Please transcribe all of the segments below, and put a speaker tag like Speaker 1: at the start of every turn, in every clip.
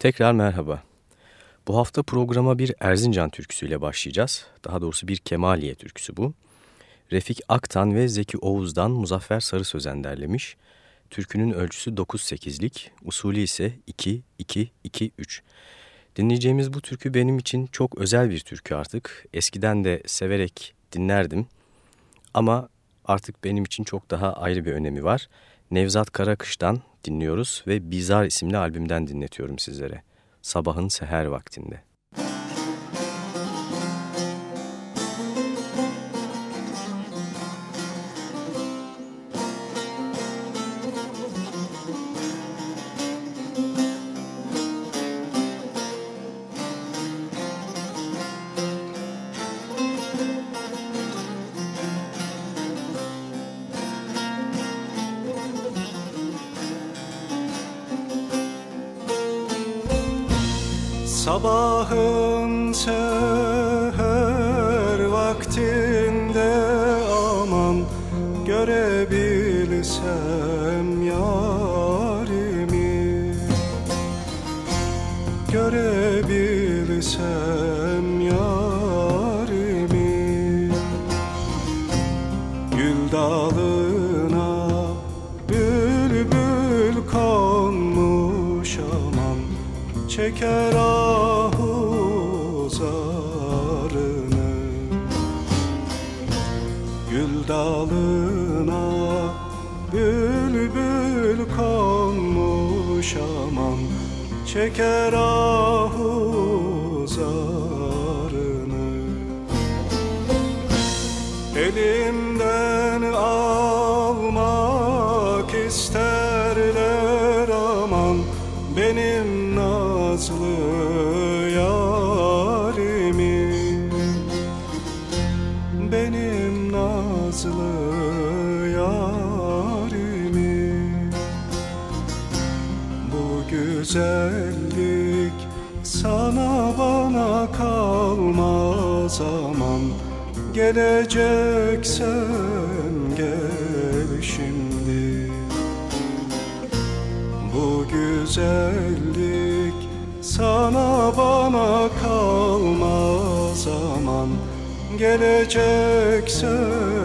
Speaker 1: Tekrar merhaba. Bu hafta programa bir Erzincan türküsüyle başlayacağız. Daha doğrusu bir Kemaliye türküsü bu. Refik Aktan ve Zeki Oğuz'dan Muzaffer Sarı Sözen derlemiş. Türkünün ölçüsü 9-8'lik, usulü ise 2-2-2-3. Dinleyeceğimiz bu türkü benim için çok özel bir türkü artık. Eskiden de severek dinlerdim. Ama artık benim için çok daha ayrı bir önemi var. Nevzat Karakış'tan dinliyoruz ve Bizar isimli albümden dinletiyorum sizlere. Sabahın seher vaktinde.
Speaker 2: çeker ağır. Geleceksen gel şimdi. Bu güzellik sana bana kalmaz aman. Geleceksen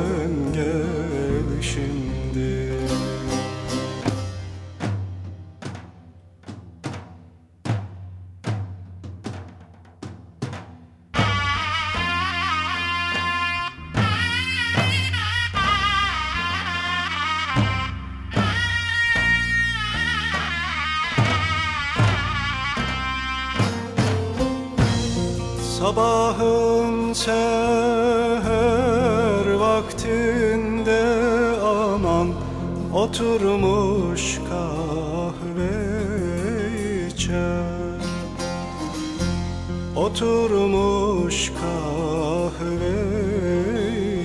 Speaker 2: Oturmuş kahve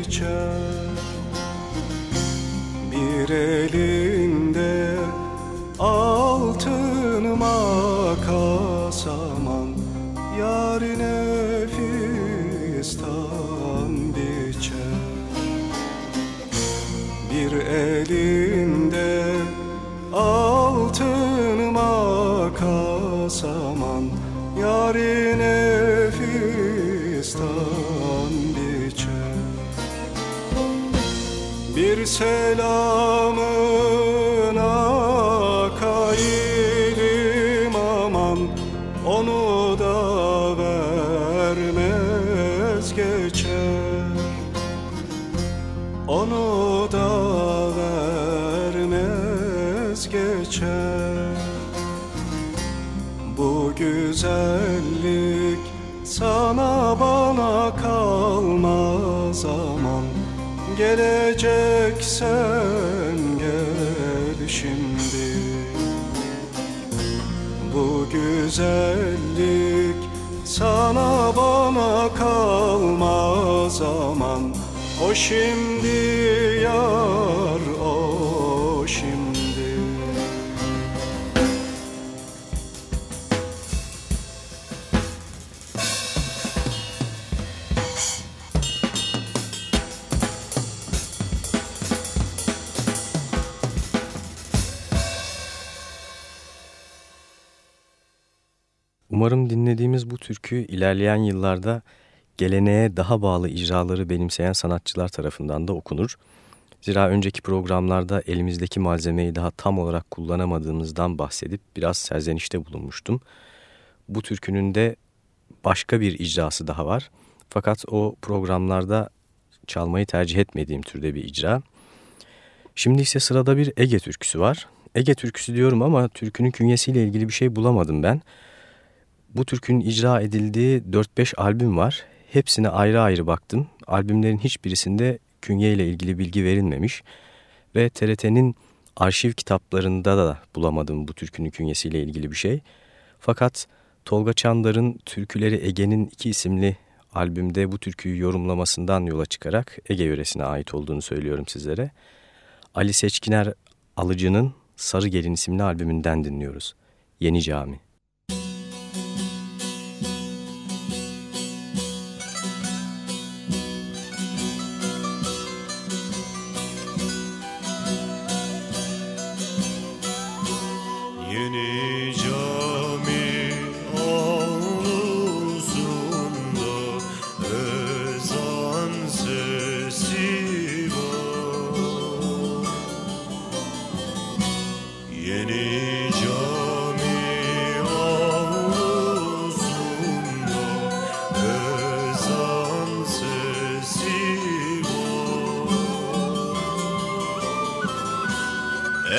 Speaker 2: içer Bir elinde altın makas aman yarine fistan biçer Bir elinde altın makas aman Yarine Bir şimdi yar o şimdi.
Speaker 3: Umarım dinlediğimiz bu türkü ilerleyen yıllarda geleneğe daha bağlı icraları benimseyen sanatçılar tarafından da okunur. Zira önceki programlarda elimizdeki malzemeyi daha tam olarak kullanamadığımızdan bahsedip biraz serzenişte bulunmuştum. Bu türkünün de başka bir icrası daha var. Fakat o programlarda çalmayı tercih etmediğim türde bir icra. Şimdi ise sırada bir Ege türküsü var. Ege türküsü diyorum ama türkünün künyesiyle ilgili bir şey bulamadım ben. Bu türkünün icra edildiği 4-5 albüm var. Hepsine ayrı ayrı baktım. Albümlerin hiçbirisinde künye ile ilgili bilgi verilmemiş. Ve TRT'nin arşiv kitaplarında da bulamadım bu türkünün künyesiyle ilgili bir şey. Fakat Tolga Çandar'ın Türküleri Ege'nin iki isimli albümde bu türküyü yorumlamasından yola çıkarak Ege yöresine ait olduğunu söylüyorum sizlere. Ali Seçkiner Alıcı'nın Sarı Gelin isimli albümünden dinliyoruz. Yeni Cami.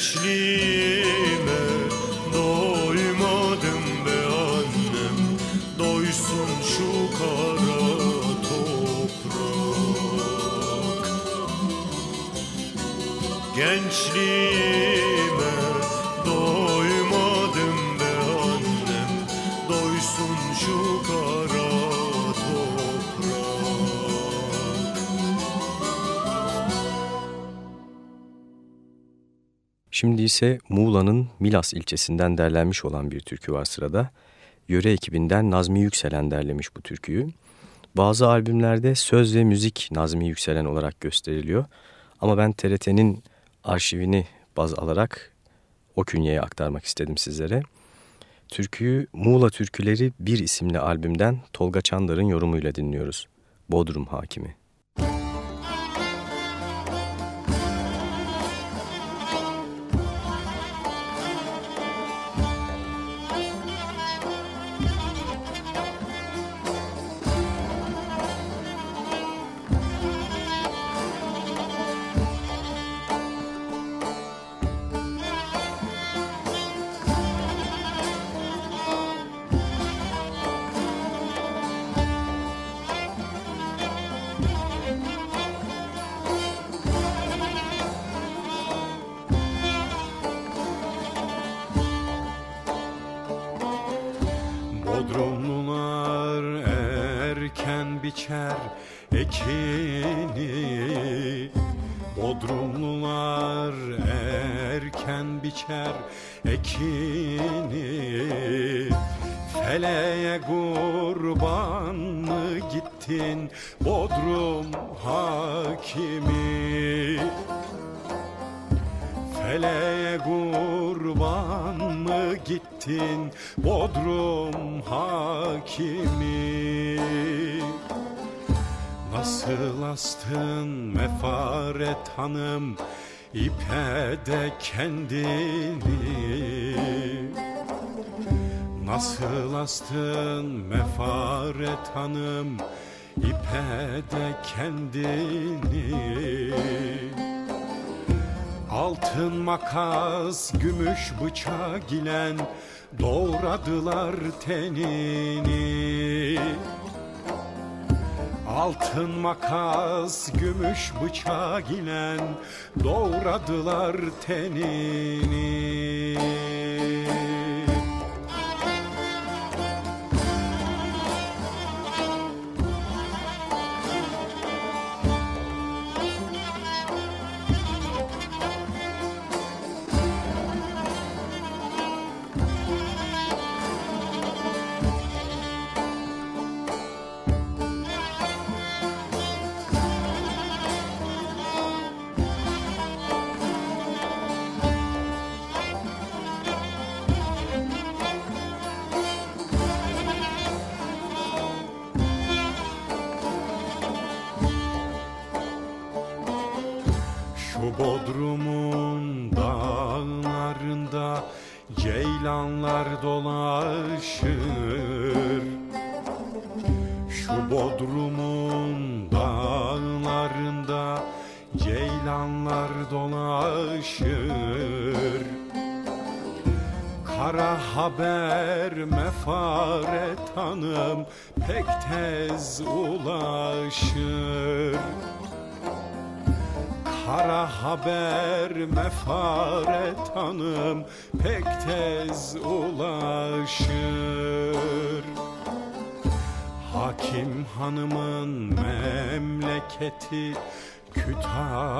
Speaker 1: Mensch lieb.
Speaker 3: Şimdi ise Muğla'nın Milas ilçesinden derlenmiş olan bir türkü var sırada. Yöre ekibinden Nazmi Yükselen derlemiş bu türküyü. Bazı albümlerde söz ve müzik Nazmi Yükselen olarak gösteriliyor. Ama ben TRT'nin arşivini baz alarak o künyeye aktarmak istedim sizlere. Türküyü Muğla Türküleri 1 isimli albümden Tolga Çandar'ın yorumuyla dinliyoruz. Bodrum Hakimi.
Speaker 4: Kendini Altın makas, gümüş bıçak gilen doğradılar tenini Altın makas, gümüş bıçak ile doğradılar tenini.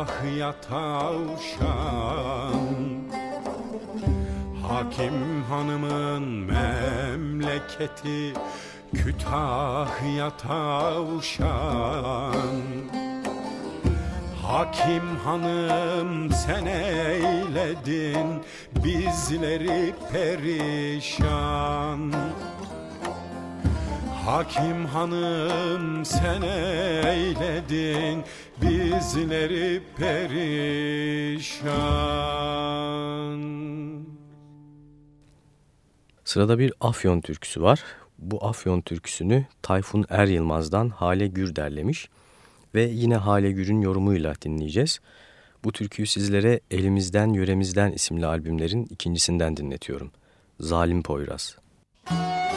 Speaker 4: Kütahya tavşan Hakim hanımın memleketi Kütahya tavşan Hakim hanım sen eyledin bizleri perişan Hakim hanım sen eyledin bizleri perişan
Speaker 5: Sırada bir Afyon türküsü var. Bu Afyon türküsünü Tayfun Er Yılmaz'dan Hale Gür derlemiş ve yine Hale Gür'ün yorumuyla dinleyeceğiz. Bu türküyü sizlere Elimizden Yöremizden isimli albümlerin ikincisinden dinletiyorum. Zalim Poyraz. Müzik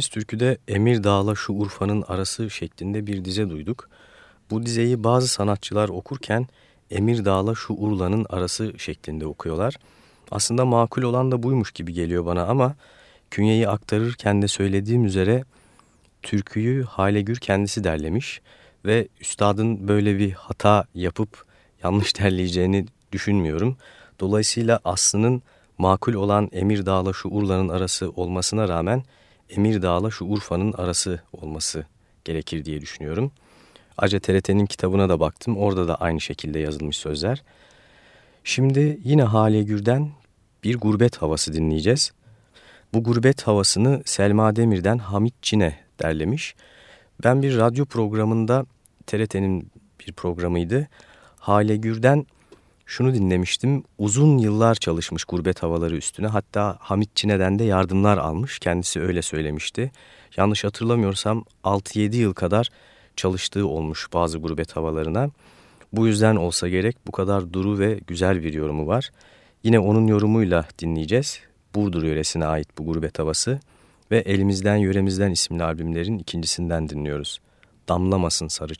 Speaker 1: Dinlediğimiz türküde Emir Dağ'la şu Urfa'nın arası şeklinde bir dize duyduk. Bu dizeyi bazı sanatçılar okurken Emir Dağ'la şu Urla'nın arası şeklinde okuyorlar. Aslında makul olan da buymuş gibi geliyor bana ama künyeyi aktarırken de söylediğim üzere türküyü Hale Gür kendisi derlemiş ve üstadın böyle bir hata yapıp yanlış derleyeceğini düşünmüyorum. Dolayısıyla aslının makul olan Emir Dağ'la şu Urla'nın arası olmasına rağmen Emirdağ'la şu Urfa'nın arası olması gerekir diye düşünüyorum. Ayrıca TRT'nin kitabına da baktım. Orada da aynı şekilde yazılmış sözler. Şimdi yine Hale Gür'den bir gurbet havası dinleyeceğiz. Bu gurbet havasını Selma Demir'den Hamit Çin'e derlemiş. Ben bir radyo programında TRT'nin bir programıydı. Hale Gür'den şunu dinlemiştim. Uzun yıllar çalışmış gurbet havaları üstüne. Hatta Hamit Çine'den de yardımlar almış. Kendisi öyle söylemişti. Yanlış hatırlamıyorsam 6-7 yıl kadar çalıştığı olmuş bazı gurbet havalarına. Bu yüzden olsa gerek bu kadar duru ve güzel bir yorumu var. Yine onun yorumuyla dinleyeceğiz. Burdur yöresine ait bu gurbet havası ve Elimizden Yöremizden isimli albümlerin ikincisinden dinliyoruz. Damlamasın sarı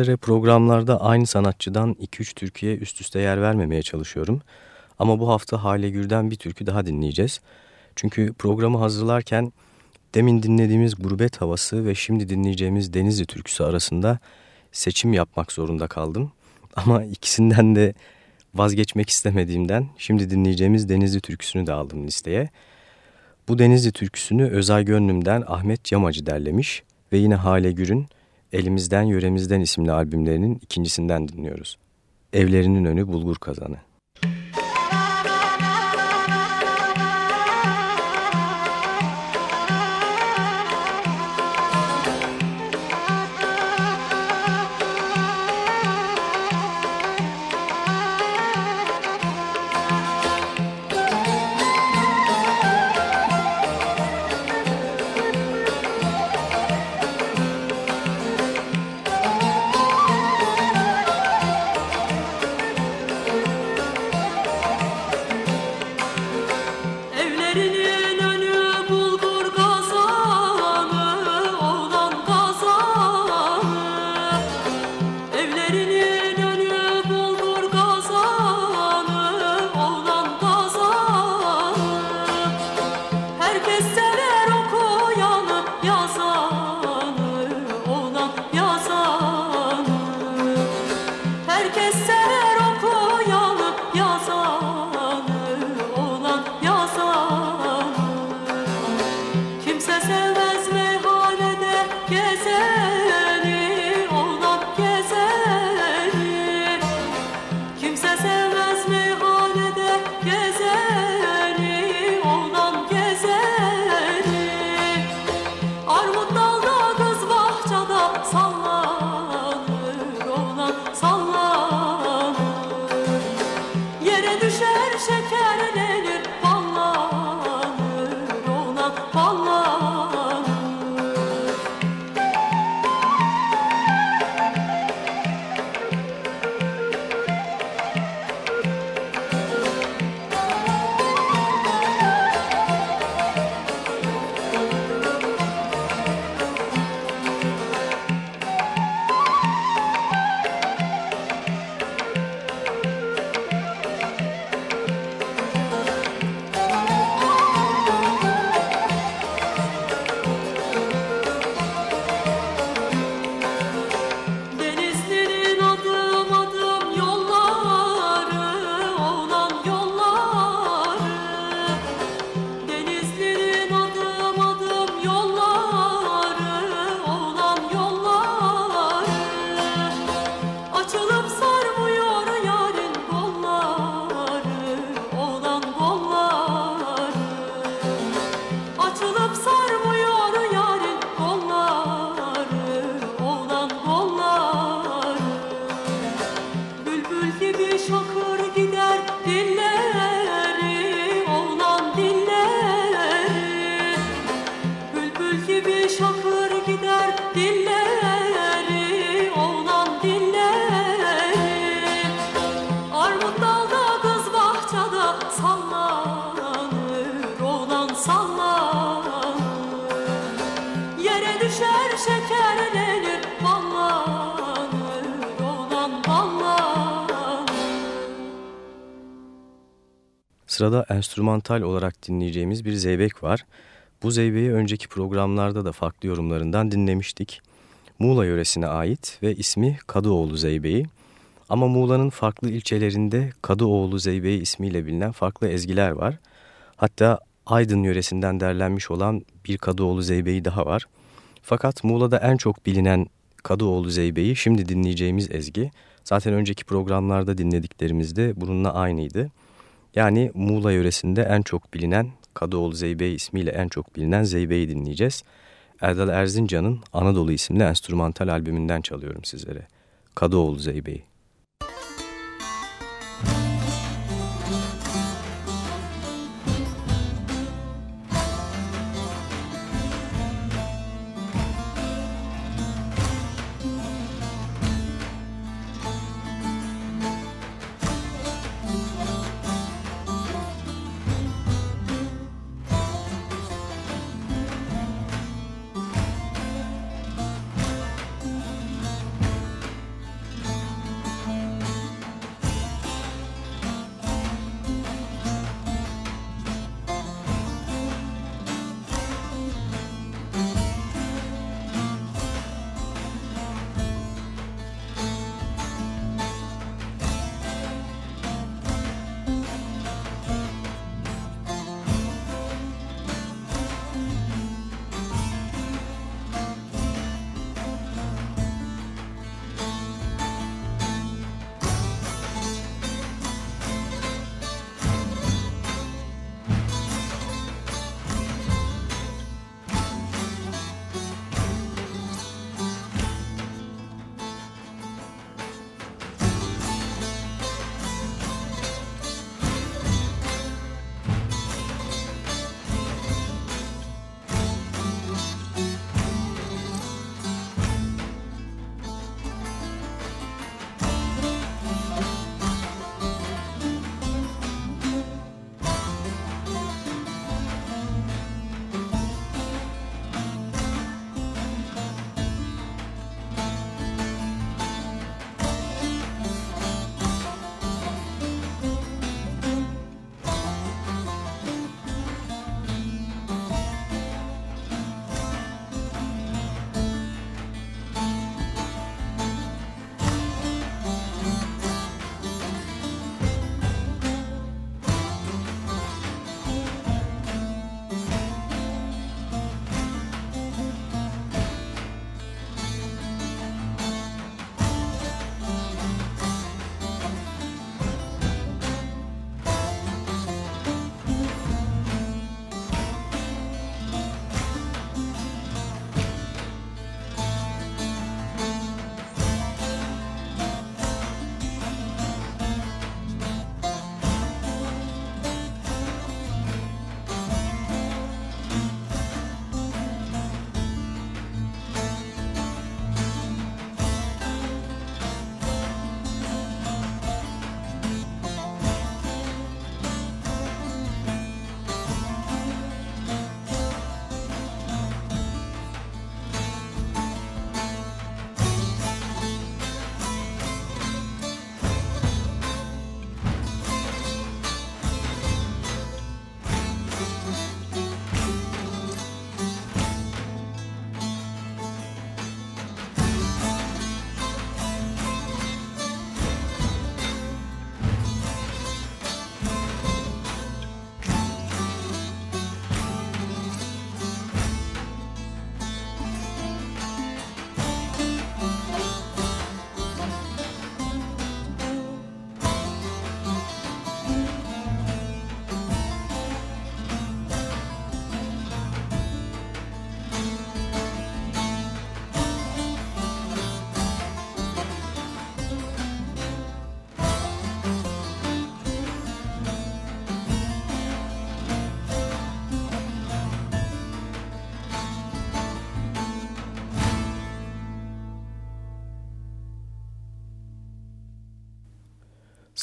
Speaker 5: üzere programlarda aynı sanatçıdan 2-3 türküye üst üste yer vermemeye çalışıyorum. Ama bu hafta Hale Gür'den bir türkü daha dinleyeceğiz. Çünkü programı hazırlarken demin dinlediğimiz Gurbet Havası ve şimdi dinleyeceğimiz Denizli türküsü arasında seçim yapmak zorunda kaldım. Ama ikisinden de vazgeçmek istemediğimden şimdi dinleyeceğimiz Denizli türküsünü de aldım listeye. Bu Denizli türküsünü Özay Gönlüm'den Ahmet Yamacı derlemiş ve yine Hale Gür'ün Elimizden Yöremizden isimli albümlerinin ikincisinden dinliyoruz. Evlerinin önü bulgur kazanı.
Speaker 1: Sırada enstrümantal olarak dinleyeceğimiz bir zeybek var. Bu zeybeği önceki programlarda da farklı yorumlarından dinlemiştik. Muğla yöresine ait ve ismi Kadıoğlu Zeybeği. Ama Muğla'nın farklı ilçelerinde Kadıoğlu Zeybeği ismiyle bilinen farklı ezgiler var. Hatta Aydın yöresinden derlenmiş olan bir Kadıoğlu Zeybeği daha var. Fakat Muğla'da en çok bilinen Kadıoğlu Zeybe'yi şimdi dinleyeceğimiz ezgi zaten önceki programlarda dinlediklerimizde bununla aynıydı. Yani Muğla yöresinde en çok bilinen Kadıoğlu Zeybe ismiyle en çok bilinen Zeybe'yi dinleyeceğiz. Erdal Erzincan'ın Anadolu isimli enstrümantal albümünden çalıyorum sizlere. Kadıoğlu Zeybe'yi.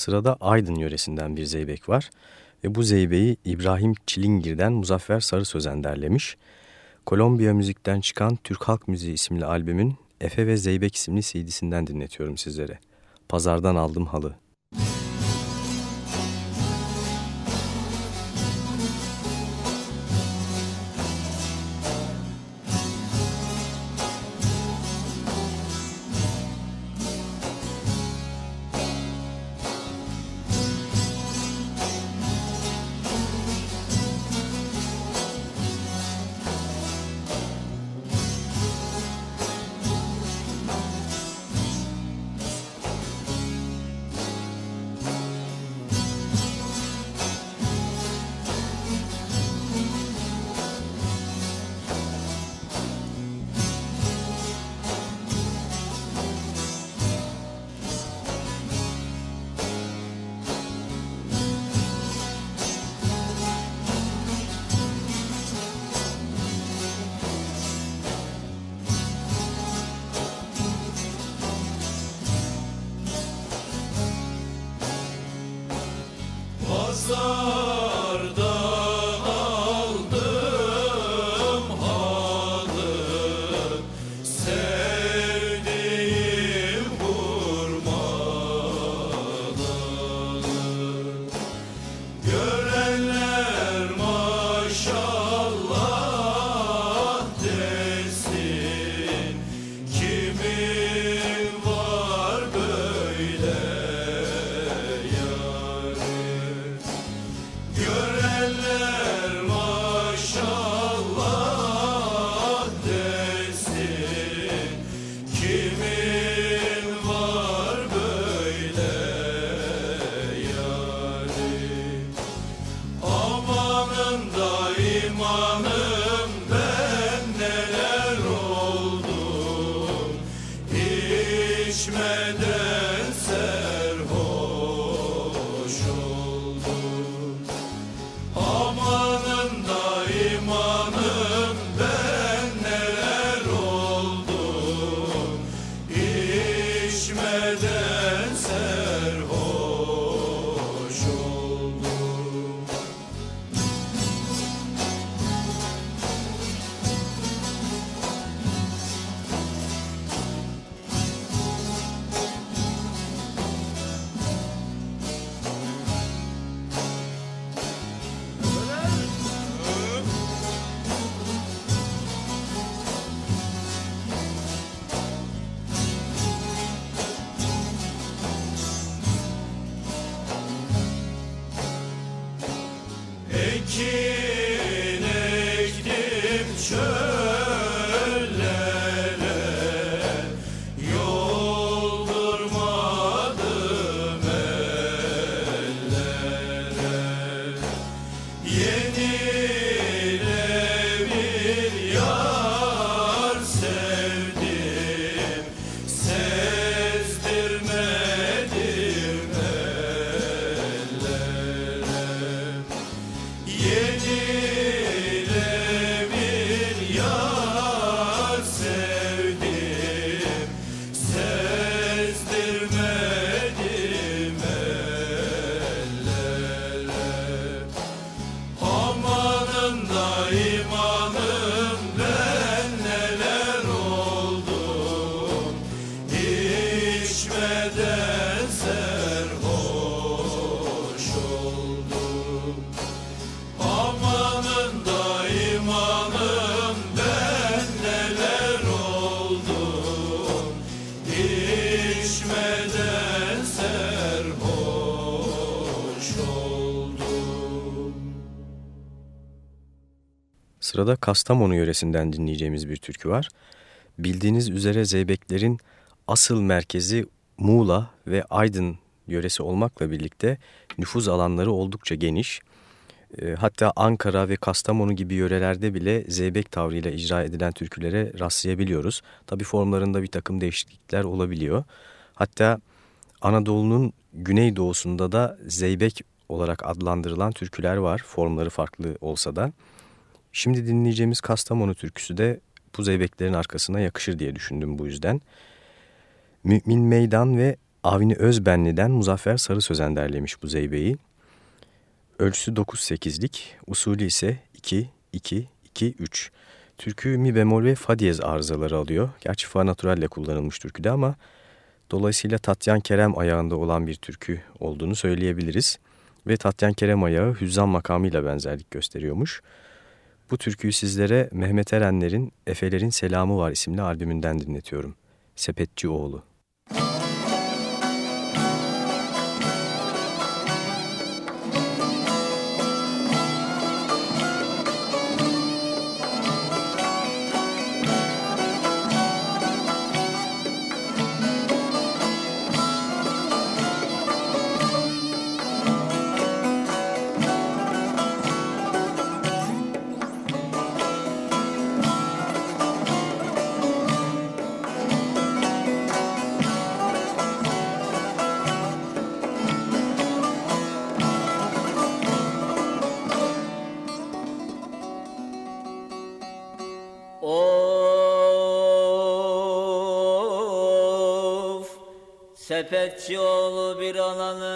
Speaker 1: Sırada Aydın yöresinden bir zeybek var ve bu zeybeği İbrahim Çilingir'den Muzaffer Sarı Sözen derlemiş. Kolombiya müzikten çıkan Türk Halk Müziği isimli albümün Efe ve Zeybek isimli CD'sinden dinletiyorum sizlere. Pazardan aldım halı. Sırada Kastamonu yöresinden dinleyeceğimiz bir türkü var. Bildiğiniz üzere Zeybeklerin asıl merkezi Muğla ve Aydın yöresi olmakla birlikte nüfuz alanları oldukça geniş. E, hatta Ankara ve Kastamonu gibi yörelerde bile Zeybek tavrıyla icra edilen türkülere rastlayabiliyoruz. Tabi formlarında bir takım değişiklikler olabiliyor. Hatta Anadolu'nun güneydoğusunda da Zeybek olarak adlandırılan türküler var. Formları farklı olsa da. Şimdi dinleyeceğimiz Kastamonu türküsü de bu zeybeklerin arkasına yakışır diye düşündüm bu yüzden. Mümin Meydan ve Avni Özbenli'den Muzaffer Sarı Sözen derlemiş bu zeybeyi. Ölçüsü 9-8'lik, usulü ise 2-2-2-3. Türkü mi bemol ve fa diyez arızaları alıyor. Gerçi fa naturalle kullanılmış türküde ama dolayısıyla Tatyan Kerem ayağında olan bir türkü olduğunu söyleyebiliriz. Ve Tatyan Kerem ayağı hüzzam makamıyla benzerlik gösteriyormuş. Bu türküyü sizlere Mehmet Erenler'in Efelerin Selamı Var isimli albümünden dinletiyorum. Sepetçi Oğlu.
Speaker 6: Sepetçi oğlu bir ananın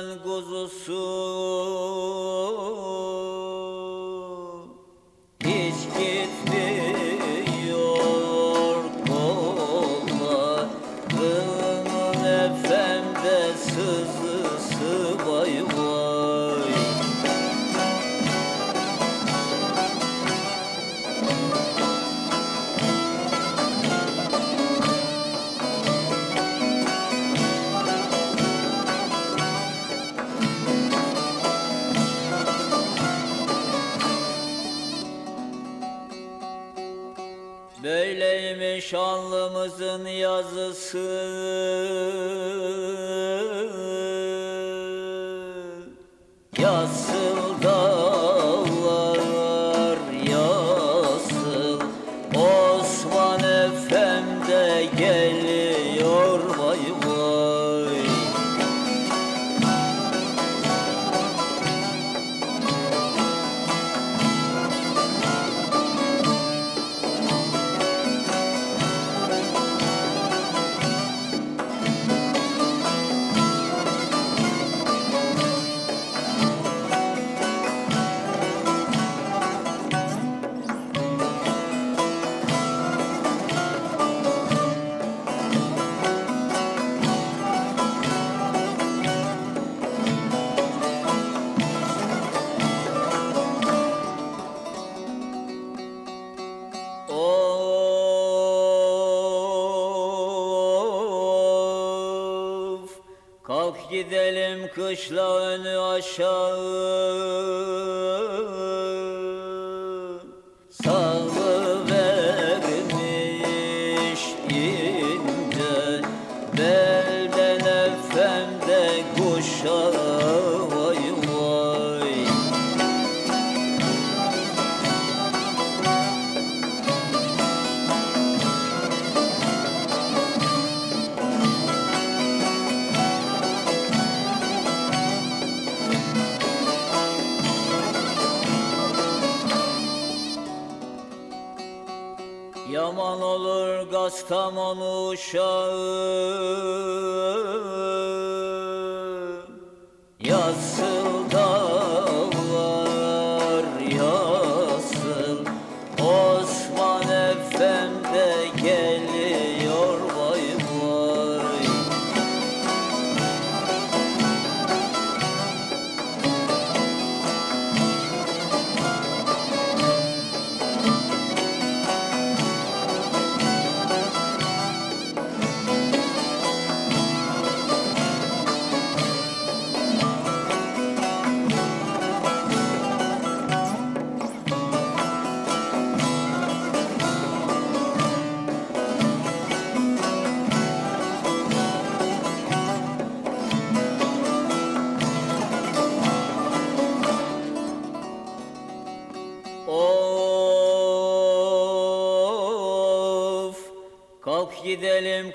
Speaker 6: kışla önü aşağı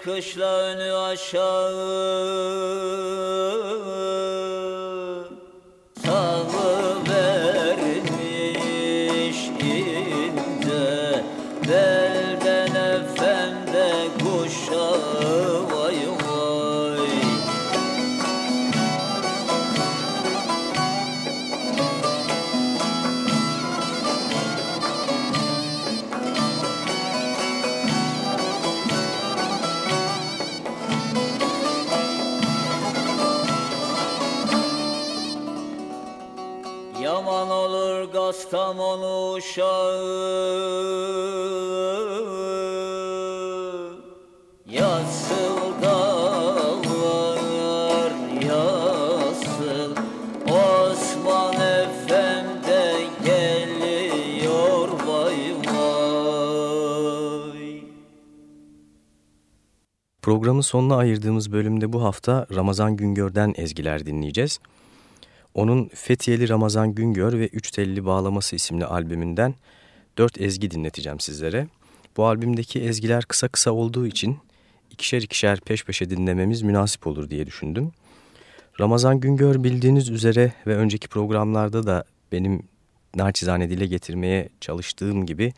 Speaker 6: kışla önü aşağı
Speaker 1: Programın sonuna ayırdığımız bölümde bu hafta Ramazan Güngör'den ezgiler dinleyeceğiz. Onun Fethiyeli Ramazan Güngör ve Üç Telli Bağlaması isimli albümünden dört ezgi dinleteceğim sizlere. Bu albümdeki ezgiler kısa kısa olduğu için ikişer ikişer peş peşe dinlememiz münasip olur diye düşündüm. Ramazan Güngör bildiğiniz üzere ve önceki programlarda da benim naçizane dile getirmeye çalıştığım gibi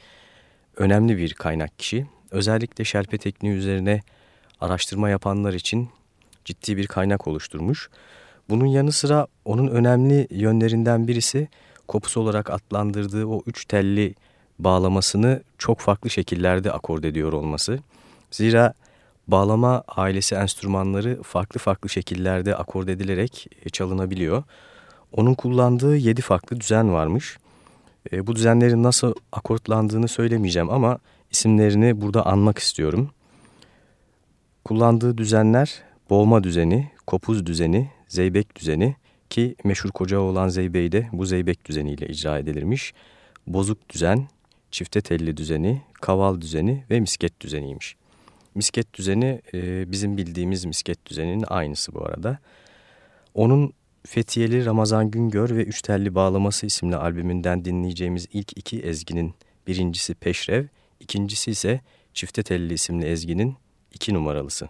Speaker 1: önemli bir kaynak kişi. Özellikle şerpe tekniği üzerine araştırma yapanlar için ciddi bir kaynak oluşturmuş. Bunun yanı sıra onun önemli yönlerinden birisi kopus olarak adlandırdığı o üç telli bağlamasını çok farklı şekillerde akord ediyor olması. Zira bağlama ailesi enstrümanları farklı farklı şekillerde akord edilerek çalınabiliyor. Onun kullandığı yedi farklı düzen varmış. E, bu düzenlerin nasıl akortlandığını söylemeyeceğim ama isimlerini burada anmak istiyorum. Kullandığı düzenler boğma düzeni, kopuz düzeni, zeybek düzeni ki meşhur koca olan zeybeği de bu zeybek düzeniyle icra edilirmiş. Bozuk düzen, çifte telli düzeni, kaval düzeni ve misket düzeniymiş. Misket düzeni e, bizim bildiğimiz misket düzeninin aynısı bu arada. Onun Fethiyeli Ramazan Güngör ve Üç Telli Bağlaması isimli albümünden dinleyeceğimiz ilk iki ezginin birincisi Peşrev, ikincisi ise Çifte Telli isimli ezginin iki numaralısı.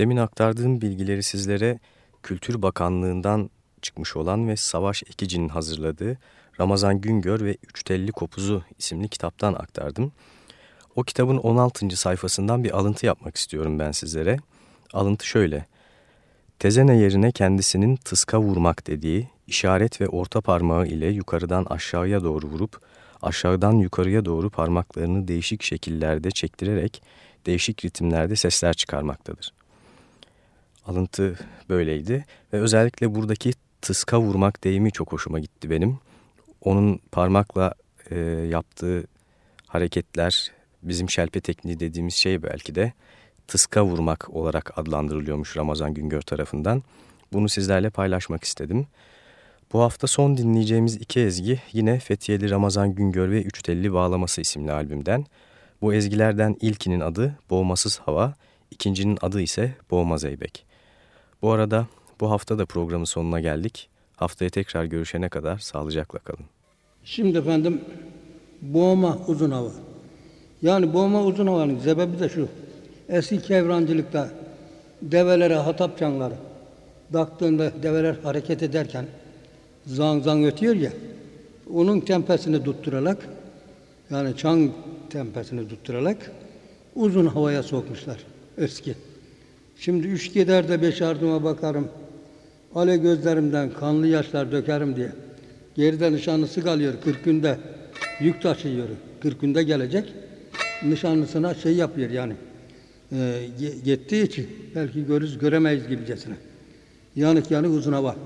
Speaker 1: Demin aktardığım bilgileri sizlere Kültür Bakanlığı'ndan çıkmış olan ve Savaş Ekici'nin hazırladığı Ramazan Güngör ve Üç Telli Kopuzu isimli kitaptan aktardım. O kitabın 16. sayfasından bir alıntı yapmak istiyorum ben sizlere. Alıntı şöyle. Tezene yerine kendisinin tıska vurmak dediği işaret ve orta parmağı ile yukarıdan aşağıya doğru vurup aşağıdan yukarıya doğru parmaklarını değişik şekillerde çektirerek değişik ritimlerde sesler çıkarmaktadır. Alıntı böyleydi ve özellikle buradaki tıska vurmak deyimi çok hoşuma gitti benim. Onun parmakla e, yaptığı hareketler bizim şelpe tekniği dediğimiz şey belki de tıska vurmak olarak adlandırılıyormuş Ramazan Güngör tarafından. Bunu sizlerle paylaşmak istedim. Bu hafta son dinleyeceğimiz iki ezgi yine Fethiyeli Ramazan Güngör ve Üç Telli Bağlaması isimli albümden. Bu ezgilerden ilkinin adı Boğmasız Hava, ikincinin adı ise Boğma Zeybek. Bu arada bu hafta da programın sonuna geldik. Haftaya tekrar görüşene kadar sağlıcakla kalın.
Speaker 7: Şimdi efendim boğma uzun hava. Yani boğma uzun havanın sebebi de şu. Eski kevrancılıkta develere hatap çanları taktığında develer hareket ederken zang zang ötüyor ya onun tempesini tutturarak yani çan tempesini tutturarak uzun havaya sokmuşlar eski. Şimdi üç gider de beş ardıma bakarım. Ale gözlerimden kanlı yaşlar dökerim diye. Geride nişanlısı kalıyor kırk günde yük taşıyor. Kırk günde gelecek. Nişanlısına şey yapıyor yani. E, gittiği için belki görürüz göremeyiz gibicesine. Yanık yanık uzun hava.